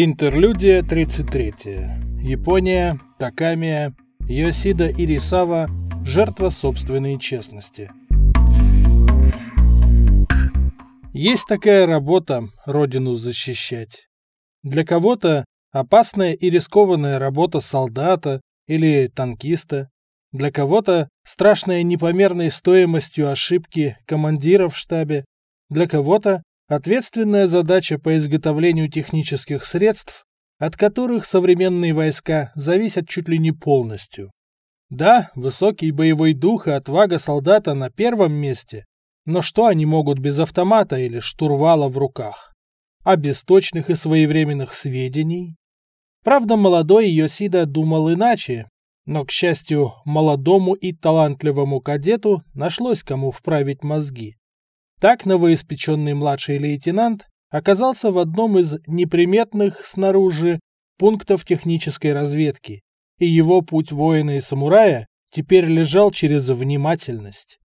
Интерлюдия 33. Япония, Такамия, Йосида Ирисава, жертва собственной честности. Есть такая работа – родину защищать. Для кого-то опасная и рискованная работа солдата или танкиста, для кого-то страшная непомерной стоимостью ошибки командира в штабе, для кого-то Ответственная задача по изготовлению технических средств, от которых современные войска зависят чуть ли не полностью. Да, высокий боевой дух и отвага солдата на первом месте, но что они могут без автомата или штурвала в руках? А без точных и своевременных сведений? Правда, молодой Йосида думал иначе, но, к счастью, молодому и талантливому кадету нашлось кому вправить мозги. Так новоиспеченный младший лейтенант оказался в одном из неприметных снаружи пунктов технической разведки, и его путь воина и самурая теперь лежал через внимательность.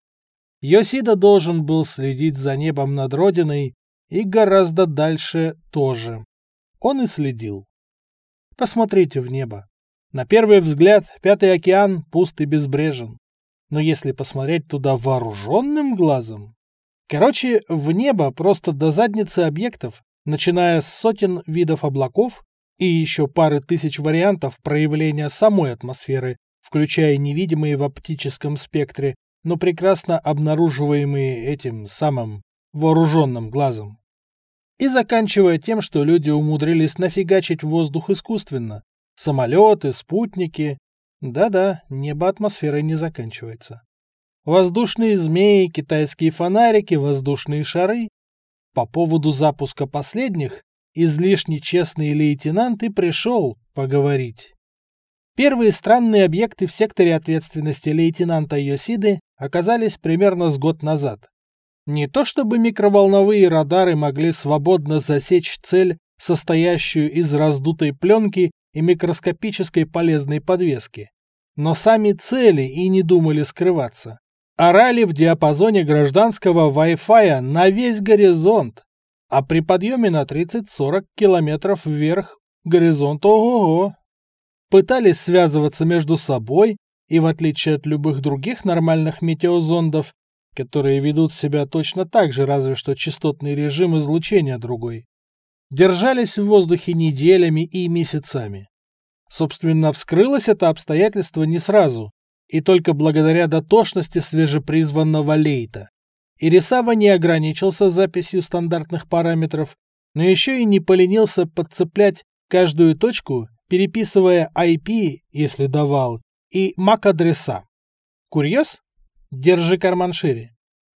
Йосида должен был следить за небом над родиной и гораздо дальше тоже. Он и следил. Посмотрите в небо. На первый взгляд Пятый океан пуст и безбрежен. Но если посмотреть туда вооруженным глазом, Короче, в небо просто до задницы объектов, начиная с сотен видов облаков и еще пары тысяч вариантов проявления самой атмосферы, включая невидимые в оптическом спектре, но прекрасно обнаруживаемые этим самым вооруженным глазом. И заканчивая тем, что люди умудрились нафигачить воздух искусственно. Самолеты, спутники. Да-да, небо атмосферой не заканчивается. Воздушные змеи, китайские фонарики, воздушные шары. По поводу запуска последних излишне честный лейтенант и пришел поговорить. Первые странные объекты в секторе ответственности лейтенанта Йосиды оказались примерно с год назад. Не то чтобы микроволновые радары могли свободно засечь цель, состоящую из раздутой пленки и микроскопической полезной подвески. Но сами цели и не думали скрываться орали в диапазоне гражданского Wi-Fi на весь горизонт, а при подъеме на 30-40 километров вверх горизонт ого-го. Пытались связываться между собой, и в отличие от любых других нормальных метеозондов, которые ведут себя точно так же, разве что частотный режим излучения другой, держались в воздухе неделями и месяцами. Собственно, вскрылось это обстоятельство не сразу, и только благодаря дотошности свежепризванного лейта. Ирисава не ограничился записью стандартных параметров, но еще и не поленился подцеплять каждую точку, переписывая IP, если давал, и MAC-адреса. Курьез? Держи карман шире.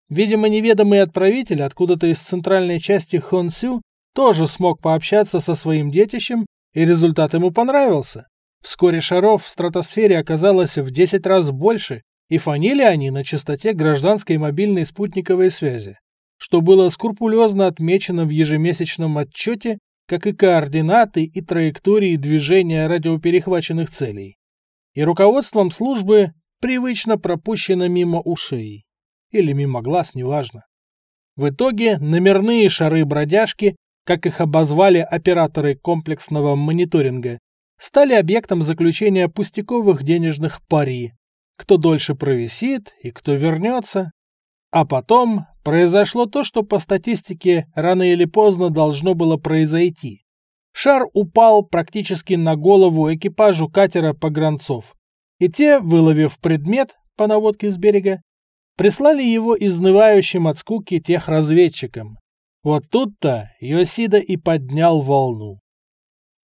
Видимо, неведомый отправитель откуда-то из центральной части Хонсю тоже смог пообщаться со своим детищем, и результат ему понравился. Вскоре шаров в стратосфере оказалось в 10 раз больше, и фанили они на частоте гражданской мобильной спутниковой связи, что было скрупулезно отмечено в ежемесячном отчете, как и координаты и траектории движения радиоперехваченных целей. И руководством службы привычно пропущено мимо ушей. Или мимо глаз, неважно. В итоге номерные шары-бродяжки, как их обозвали операторы комплексного мониторинга, стали объектом заключения пустяковых денежных пари. Кто дольше провисит и кто вернется. А потом произошло то, что по статистике рано или поздно должно было произойти. Шар упал практически на голову экипажу катера погранцов. И те, выловив предмет по наводке с берега, прислали его изнывающим от скуки тех разведчикам. Вот тут-то Йосида и поднял волну.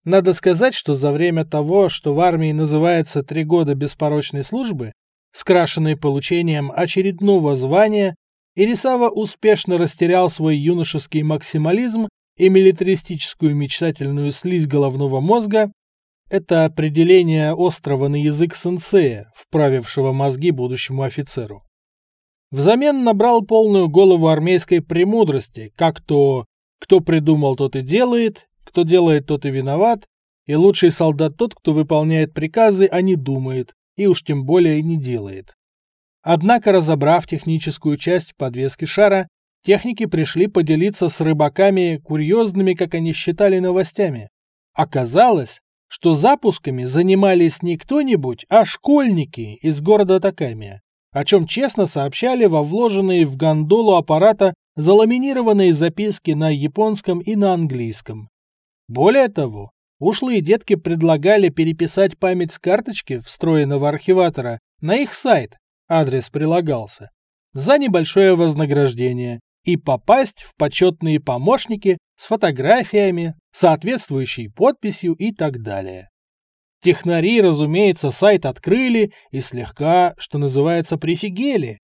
Надо сказать, что за время того, что в армии называется три года беспорочной службы, скрашенной получением очередного звания, Ирисава успешно растерял свой юношеский максимализм и милитаристическую мечтательную слизь головного мозга, это определение острова на язык сенсея, вправившего мозги будущему офицеру. Взамен набрал полную голову армейской премудрости, как то «кто придумал, тот и делает», кто делает, тот и виноват, и лучший солдат тот, кто выполняет приказы, а не думает, и уж тем более не делает. Однако, разобрав техническую часть подвески шара, техники пришли поделиться с рыбаками курьезными, как они считали, новостями. Оказалось, что запусками занимались не кто-нибудь, а школьники из города Такамия, о чем честно сообщали во вложенные в гондолу аппарата заламинированные записки на японском и на английском. Более того, ушлые детки предлагали переписать память с карточки встроенного архиватора на их сайт, адрес прилагался, за небольшое вознаграждение и попасть в почетные помощники с фотографиями, соответствующей подписью и так далее. Технари, разумеется, сайт открыли и слегка, что называется, прифигели.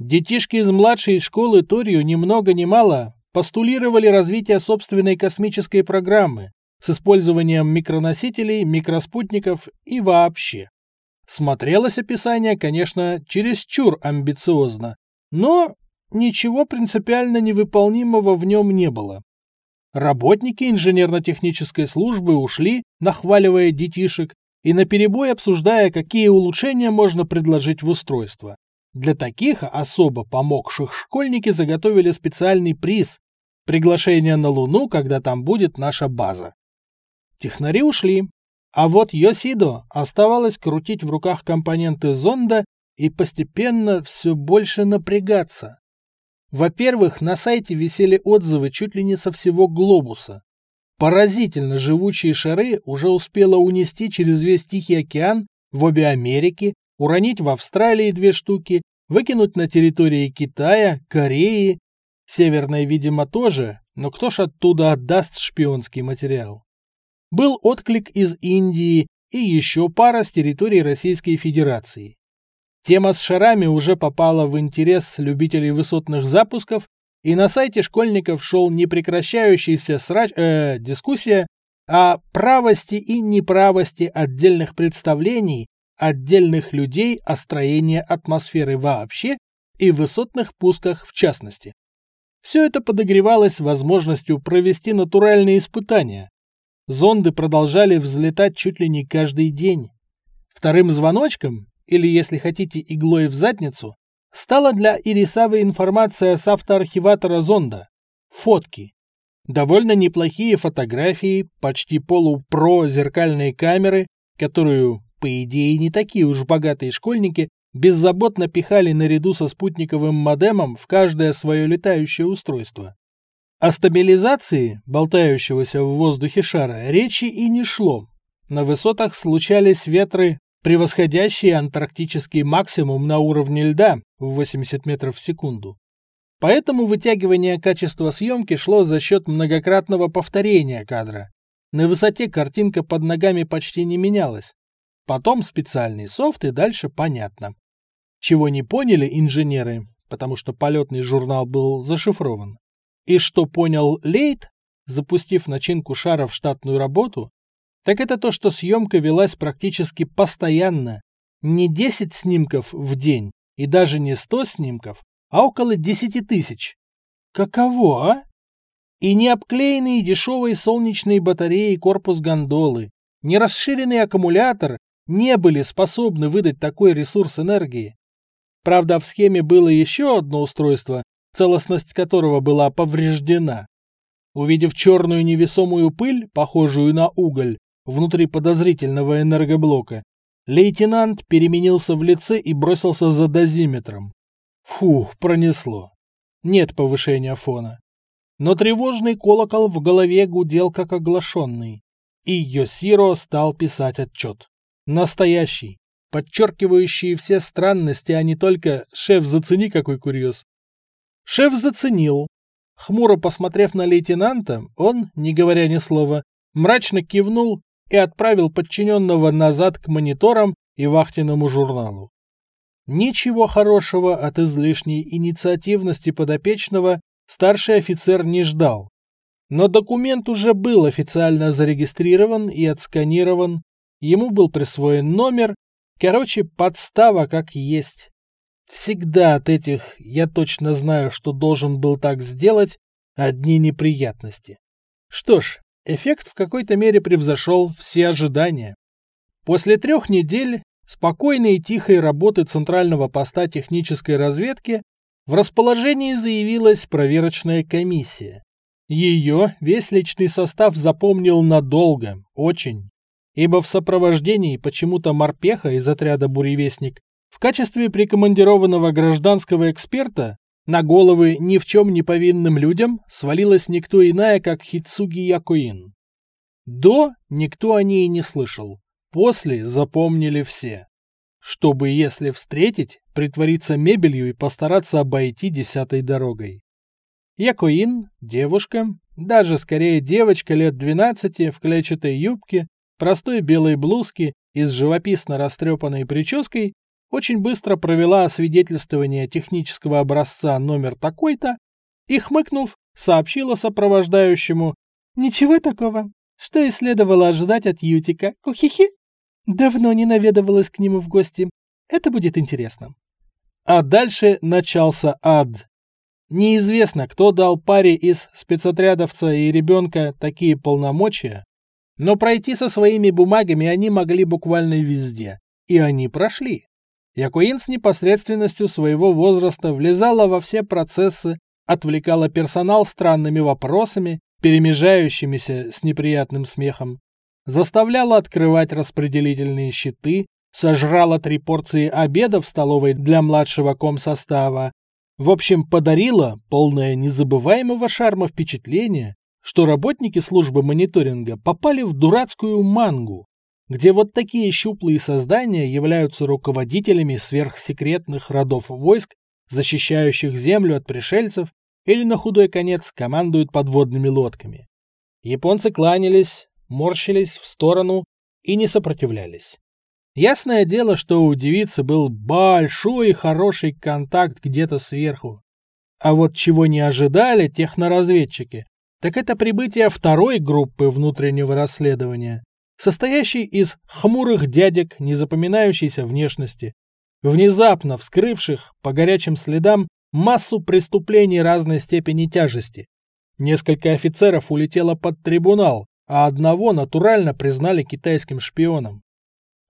Детишки из младшей школы Торию ни много ни мало постулировали развитие собственной космической программы с использованием микроносителей, микроспутников и вообще. Смотрелось описание, конечно, чересчур амбициозно, но ничего принципиально невыполнимого в нем не было. Работники инженерно-технической службы ушли, нахваливая детишек и наперебой обсуждая, какие улучшения можно предложить в устройство. Для таких особо помогших школьники заготовили специальный приз – приглашение на Луну, когда там будет наша база. Технари ушли, а вот Йосидо оставалось крутить в руках компоненты зонда и постепенно все больше напрягаться. Во-первых, на сайте висели отзывы чуть ли не со всего глобуса. Поразительно живучие шары уже успела унести через весь Тихий океан в обе Америки, уронить в Австралии две штуки, выкинуть на территории Китая, Кореи, Северной, видимо, тоже, но кто ж оттуда отдаст шпионский материал? Был отклик из Индии и еще пара с территории Российской Федерации. Тема с шарами уже попала в интерес любителей высотных запусков, и на сайте школьников шел непрекращающийся срач, э, дискуссия о правости и неправости отдельных представлений отдельных людей о строении атмосферы вообще и высотных пусках в частности. Все это подогревалось возможностью провести натуральные испытания. Зонды продолжали взлетать чуть ли не каждый день. Вторым звоночком или, если хотите, иглой в задницу, стала для Ирисавы информация с автоархиватора зонда. Фотки. Довольно неплохие фотографии, почти полупро зеркальные камеры, которую, по идее, не такие уж богатые школьники беззаботно пихали наряду со спутниковым модемом в каждое свое летающее устройство. О стабилизации болтающегося в воздухе шара речи и не шло. На высотах случались ветры превосходящий антарктический максимум на уровне льда в 80 метров в секунду. Поэтому вытягивание качества съемки шло за счет многократного повторения кадра. На высоте картинка под ногами почти не менялась. Потом специальный софт и дальше понятно. Чего не поняли инженеры, потому что полетный журнал был зашифрован. И что понял Лейт, запустив начинку шара в штатную работу, так это то, что съемка велась практически постоянно. Не 10 снимков в день и даже не 100 снимков, а около 10 тысяч. Каково, а? И не обклеенные дешевые солнечные батареи корпус гондолы, не расширенный аккумулятор не были способны выдать такой ресурс энергии. Правда, в схеме было еще одно устройство, целостность которого была повреждена. Увидев черную невесомую пыль, похожую на уголь, внутри подозрительного энергоблока, лейтенант переменился в лице и бросился за дозиметром. Фух, пронесло. Нет повышения фона. Но тревожный колокол в голове гудел как оглашенный. И Йосиро стал писать отчет. Настоящий, подчеркивающий все странности, а не только «шеф, зацени, какой курьез». Шеф заценил. Хмуро посмотрев на лейтенанта, он, не говоря ни слова, мрачно кивнул и отправил подчиненного назад к мониторам и вахтенному журналу. Ничего хорошего от излишней инициативности подопечного старший офицер не ждал. Но документ уже был официально зарегистрирован и отсканирован, ему был присвоен номер, короче, подстава как есть. Всегда от этих «я точно знаю, что должен был так сделать» одни неприятности. Что ж, эффект в какой-то мере превзошел все ожидания. После трех недель спокойной и тихой работы Центрального поста технической разведки в расположении заявилась проверочная комиссия. Ее весь личный состав запомнил надолго, очень. Ибо в сопровождении почему-то морпеха из отряда «Буревестник» в качестве прикомандированного гражданского эксперта на головы ни в чем не повинным людям свалилась никто иная, как Хицуги Якуин. До никто о ней не слышал, после запомнили все. Чтобы, если встретить, притвориться мебелью и постараться обойти десятой дорогой. Якуин, девушка, даже скорее девочка лет 12 в клетчатой юбке, простой белой блузке и с живописно растрепанной прической, очень быстро провела освидетельствование технического образца номер такой-то и, хмыкнув, сообщила сопровождающему «Ничего такого, что и следовало ожидать от Ютика. Кухихи. Давно не наведывалась к нему в гости. Это будет интересно». А дальше начался ад. Неизвестно, кто дал паре из спецотрядовца и ребенка такие полномочия, но пройти со своими бумагами они могли буквально везде. И они прошли. Якуин с непосредственностью своего возраста влезала во все процессы, отвлекала персонал странными вопросами, перемежающимися с неприятным смехом, заставляла открывать распределительные щиты, сожрала три порции обеда в столовой для младшего комсостава, в общем, подарила полное незабываемого шарма впечатление, что работники службы мониторинга попали в дурацкую мангу, где вот такие щуплые создания являются руководителями сверхсекретных родов войск, защищающих землю от пришельцев, или на худой конец командуют подводными лодками. Японцы кланялись, морщились в сторону и не сопротивлялись. Ясное дело, что у девицы был большой и хороший контакт где-то сверху. А вот чего не ожидали техноразведчики, так это прибытие второй группы внутреннего расследования, состоящий из хмурых дядек незапоминающейся внешности, внезапно вскрывших по горячим следам массу преступлений разной степени тяжести. Несколько офицеров улетело под трибунал, а одного натурально признали китайским шпионом.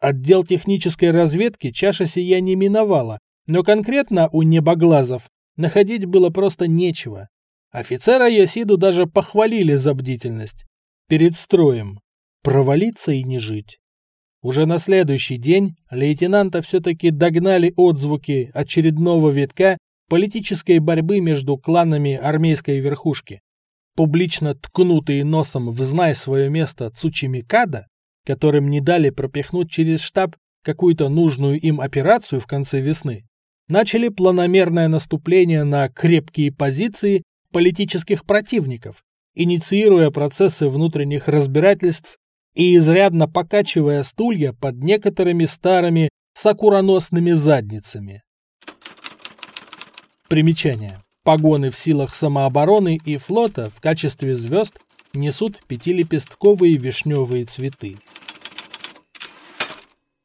Отдел технической разведки чаша сия не миновала, но конкретно у небоглазов находить было просто нечего. Офицера Ясиду даже похвалили за бдительность. Перед строем. Провалиться и не жить. Уже на следующий день лейтенанта все-таки догнали отзвуки очередного витка политической борьбы между кланами армейской верхушки. Публично ткнутые носом в «знай свое место» Цучимикада, которым не дали пропихнуть через штаб какую-то нужную им операцию в конце весны, начали планомерное наступление на крепкие позиции политических противников, инициируя процессы внутренних разбирательств и изрядно покачивая стулья под некоторыми старыми сакуроносными задницами. Примечание. Погоны в силах самообороны и флота в качестве звезд несут пятилепестковые вишневые цветы.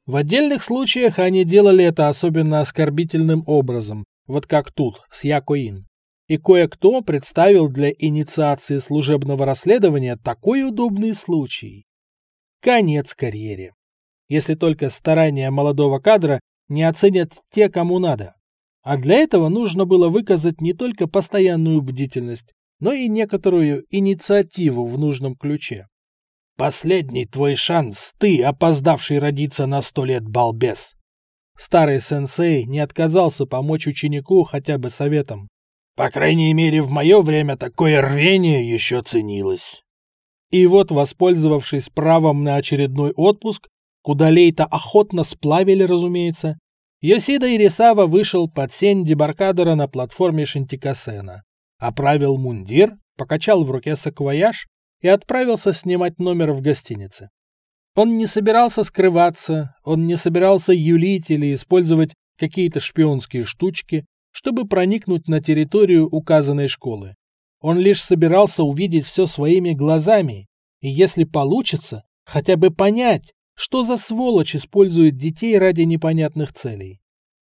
В отдельных случаях они делали это особенно оскорбительным образом, вот как тут, с Якоин. И кое-кто представил для инициации служебного расследования такой удобный случай конец карьере. Если только старания молодого кадра не оценят те, кому надо. А для этого нужно было выказать не только постоянную бдительность, но и некоторую инициативу в нужном ключе. «Последний твой шанс, ты, опоздавший родиться на сто лет балбес!» Старый сенсей не отказался помочь ученику хотя бы советом. «По крайней мере, в мое время такое рвение еще ценилось». И вот, воспользовавшись правом на очередной отпуск, куда Лейта охотно сплавили, разумеется, Йосида Ирисава вышел под сень дебаркадера на платформе Шинтикасена, оправил мундир, покачал в руке саквояж и отправился снимать номер в гостинице. Он не собирался скрываться, он не собирался юлить или использовать какие-то шпионские штучки, чтобы проникнуть на территорию указанной школы. Он лишь собирался увидеть все своими глазами, и если получится, хотя бы понять, что за сволочь использует детей ради непонятных целей.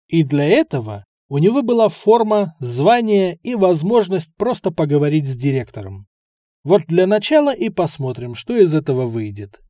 И для этого у него была форма, звание и возможность просто поговорить с директором. Вот для начала и посмотрим, что из этого выйдет.